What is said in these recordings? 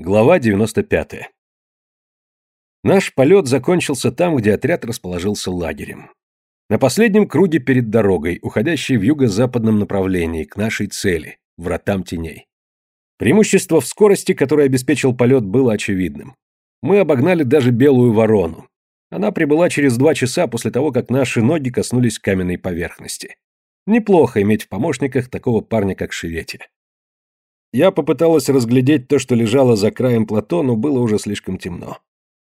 Глава 95. Наш полет закончился там, где отряд расположился лагерем. На последнем круге перед дорогой, уходящей в юго-западном направлении, к нашей цели, вратам теней. Преимущество в скорости, которое обеспечил полет, было очевидным. Мы обогнали даже белую ворону. Она прибыла через два часа после того, как наши ноги коснулись каменной поверхности. Неплохо иметь в помощниках такого парня, как Шевети. Я попыталась разглядеть то, что лежало за краем плато, но было уже слишком темно.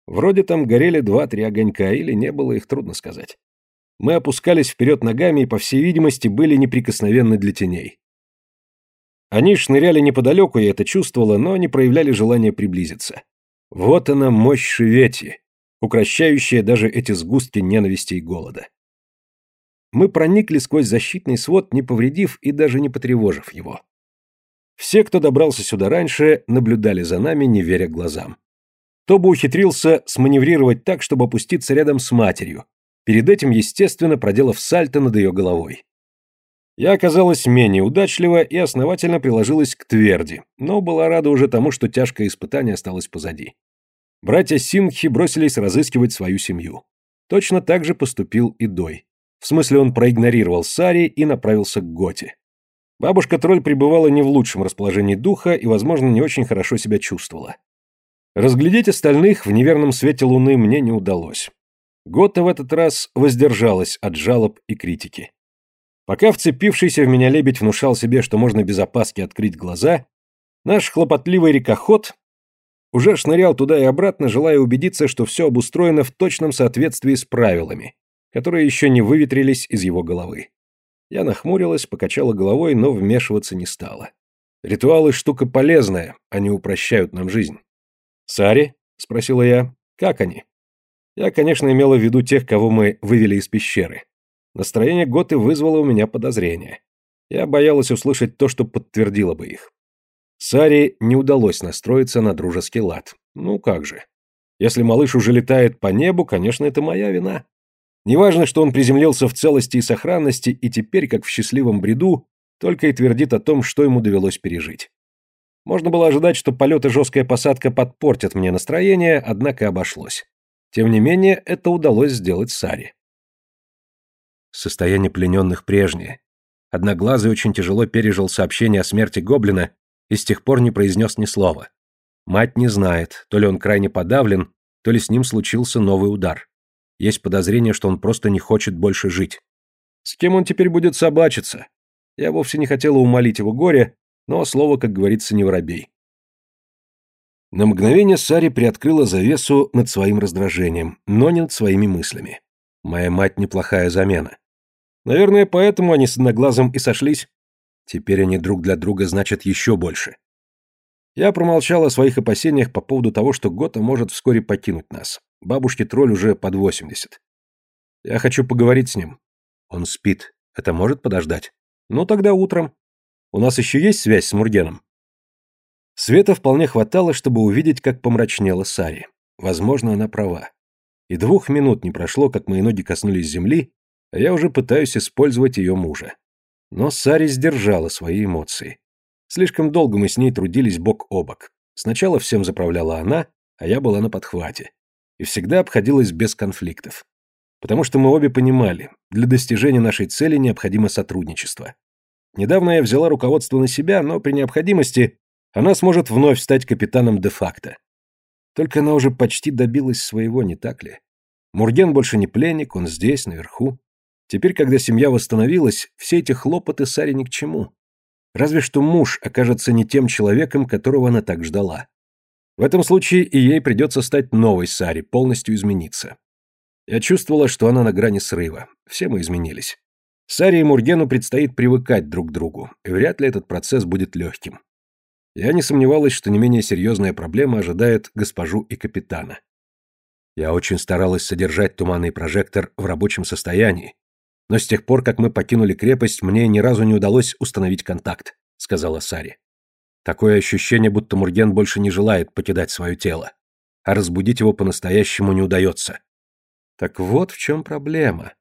Вроде там горели два-три огонька, или не было их, трудно сказать. Мы опускались вперед ногами и, по всей видимости, были неприкосновенны для теней. Они шныряли неподалеку, я это чувствовала, но не проявляли желания приблизиться. Вот она мощь Шевети, укращающая даже эти сгустки ненависти и голода. Мы проникли сквозь защитный свод, не повредив и даже не потревожив его. Все, кто добрался сюда раньше, наблюдали за нами, не веря глазам. Тоба ухитрился сманеврировать так, чтобы опуститься рядом с матерью, перед этим, естественно, проделав сальто над ее головой. Я оказалась менее удачлива и основательно приложилась к тверди, но была рада уже тому, что тяжкое испытание осталось позади. Братья Сингхи бросились разыскивать свою семью. Точно так же поступил и Дой. В смысле, он проигнорировал Сари и направился к Готе. Бабушка-тролль пребывала не в лучшем расположении духа и, возможно, не очень хорошо себя чувствовала. Разглядеть остальных в неверном свете луны мне не удалось. Гота в этот раз воздержалась от жалоб и критики. Пока вцепившийся в меня лебедь внушал себе, что можно без опаски открыть глаза, наш хлопотливый рекоход уже шнырял туда и обратно, желая убедиться, что все обустроено в точном соответствии с правилами, которые еще не выветрились из его головы. Я нахмурилась, покачала головой, но вмешиваться не стала. Ритуалы штука полезная, они упрощают нам жизнь. «Сари?» — спросила я. «Как они?» Я, конечно, имела в виду тех, кого мы вывели из пещеры. Настроение Готы вызвало у меня подозрение. Я боялась услышать то, что подтвердило бы их. Саре не удалось настроиться на дружеский лад. Ну как же. Если малыш уже летает по небу, конечно, это моя вина. Неважно, что он приземлился в целости и сохранности и теперь, как в счастливом бреду, только и твердит о том, что ему довелось пережить. Можно было ожидать, что полет и жесткая посадка подпортят мне настроение, однако обошлось. Тем не менее, это удалось сделать Саре. Состояние плененных прежнее. Одноглазый очень тяжело пережил сообщение о смерти гоблина и с тех пор не произнес ни слова. Мать не знает, то ли он крайне подавлен, то ли с ним случился новый удар. Есть подозрение, что он просто не хочет больше жить. С кем он теперь будет собачиться? Я вовсе не хотела умолить его горе, но слово, как говорится, не воробей. На мгновение Сари приоткрыла завесу над своим раздражением, но не над своими мыслями. Моя мать неплохая замена. Наверное, поэтому они с одноглазым и сошлись. Теперь они друг для друга значат еще больше. Я промолчал о своих опасениях по поводу того, что Гота может вскоре покинуть нас. Бабушке тролль уже под 80. Я хочу поговорить с ним. Он спит. Это может подождать? Ну, тогда утром. У нас еще есть связь с Мургеном? Света вполне хватало, чтобы увидеть, как помрачнела Сари. Возможно, она права. И двух минут не прошло, как мои ноги коснулись земли, а я уже пытаюсь использовать ее мужа. Но Сари сдержала свои эмоции. Слишком долго мы с ней трудились бок о бок. Сначала всем заправляла она, а я была на подхвате и всегда обходилось без конфликтов. Потому что мы обе понимали, для достижения нашей цели необходимо сотрудничество. Недавно я взяла руководство на себя, но при необходимости она сможет вновь стать капитаном де-факто. Только она уже почти добилась своего, не так ли? Мурген больше не пленник, он здесь, наверху. Теперь, когда семья восстановилась, все эти хлопоты Саре ни к чему. Разве что муж окажется не тем человеком, которого она так ждала. В этом случае и ей придется стать новой Сари, полностью измениться. Я чувствовала, что она на грани срыва. Все мы изменились. Саре и Мургену предстоит привыкать друг к другу, и вряд ли этот процесс будет легким. Я не сомневалась, что не менее серьезная проблема ожидает госпожу и капитана. Я очень старалась содержать туманный прожектор в рабочем состоянии, но с тех пор, как мы покинули крепость, мне ни разу не удалось установить контакт, сказала Сари. Такое ощущение, будто Мурген больше не желает покидать свое тело, а разбудить его по-настоящему не удается. Так вот в чем проблема.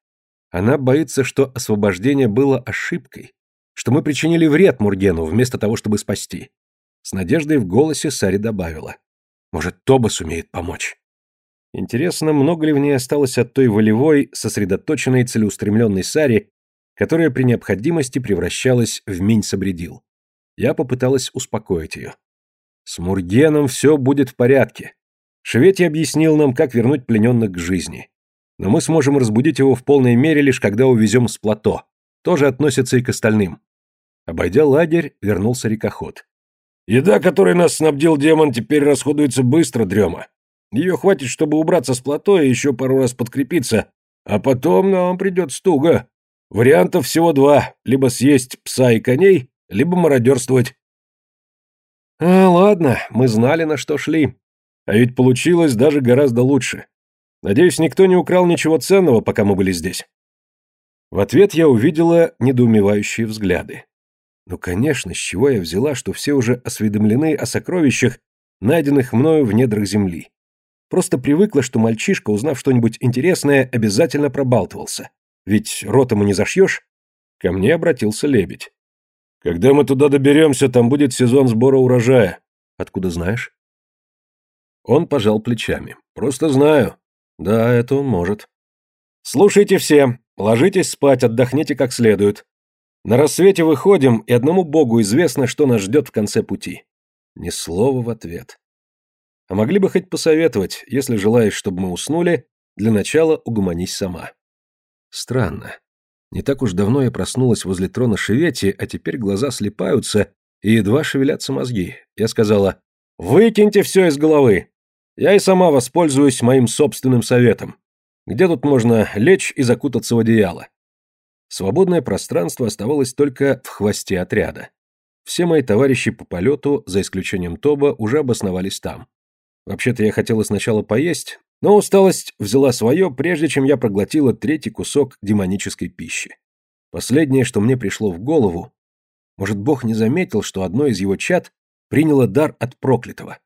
Она боится, что освобождение было ошибкой, что мы причинили вред Мургену вместо того, чтобы спасти. С надеждой в голосе Сари добавила. Может, Тоба сумеет помочь. Интересно, много ли в ней осталось от той волевой, сосредоточенной, целеустремленной Сари, которая при необходимости превращалась в минь-собредил. Я попыталась успокоить ее. С Мургеном все будет в порядке. Шевети объяснил нам, как вернуть плененных к жизни. Но мы сможем разбудить его в полной мере лишь когда увезем с плато. Тоже относится и к остальным. Обойдя лагерь, вернулся рекоход. Еда, которой нас снабдил демон, теперь расходуется быстро, дрема. Ее хватит, чтобы убраться с плато и еще пару раз подкрепиться, а потом нам придет стуга. Вариантов всего два, либо съесть пса и коней, либо мародерствовать. А, ладно, мы знали, на что шли. А ведь получилось даже гораздо лучше. Надеюсь, никто не украл ничего ценного, пока мы были здесь. В ответ я увидела недоумевающие взгляды. Ну, конечно, с чего я взяла, что все уже осведомлены о сокровищах, найденных мною в недрах земли. Просто привыкла, что мальчишка, узнав что-нибудь интересное, обязательно пробалтывался. Ведь рот ему не зашьешь. Ко мне обратился лебедь. Когда мы туда доберемся, там будет сезон сбора урожая. Откуда знаешь? Он пожал плечами. Просто знаю. Да, это он может. Слушайте все. Ложитесь спать, отдохните как следует. На рассвете выходим, и одному богу известно, что нас ждет в конце пути. Ни слова в ответ. А могли бы хоть посоветовать, если желаешь, чтобы мы уснули, для начала угомонись сама. Странно. Не так уж давно я проснулась возле трона Шевети, а теперь глаза слепаются и едва шевелятся мозги. Я сказала, «Выкиньте все из головы. Я и сама воспользуюсь моим собственным советом. Где тут можно лечь и закутаться в одеяло?» Свободное пространство оставалось только в хвосте отряда. Все мои товарищи по полету, за исключением Тоба, уже обосновались там. Вообще-то я хотела сначала поесть, но усталость взяла свое, прежде чем я проглотила третий кусок демонической пищи. Последнее, что мне пришло в голову, может, Бог не заметил, что одно из его чад приняло дар от проклятого.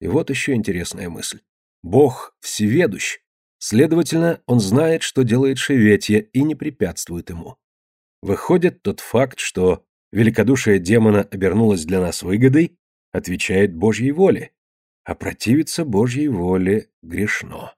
И вот еще интересная мысль. Бог всеведущ. Следовательно, он знает, что делает Шеветья, и не препятствует ему. Выходит, тот факт, что великодушие демона обернулось для нас выгодой, отвечает Божьей воле, а противиться Божьей воле грешно.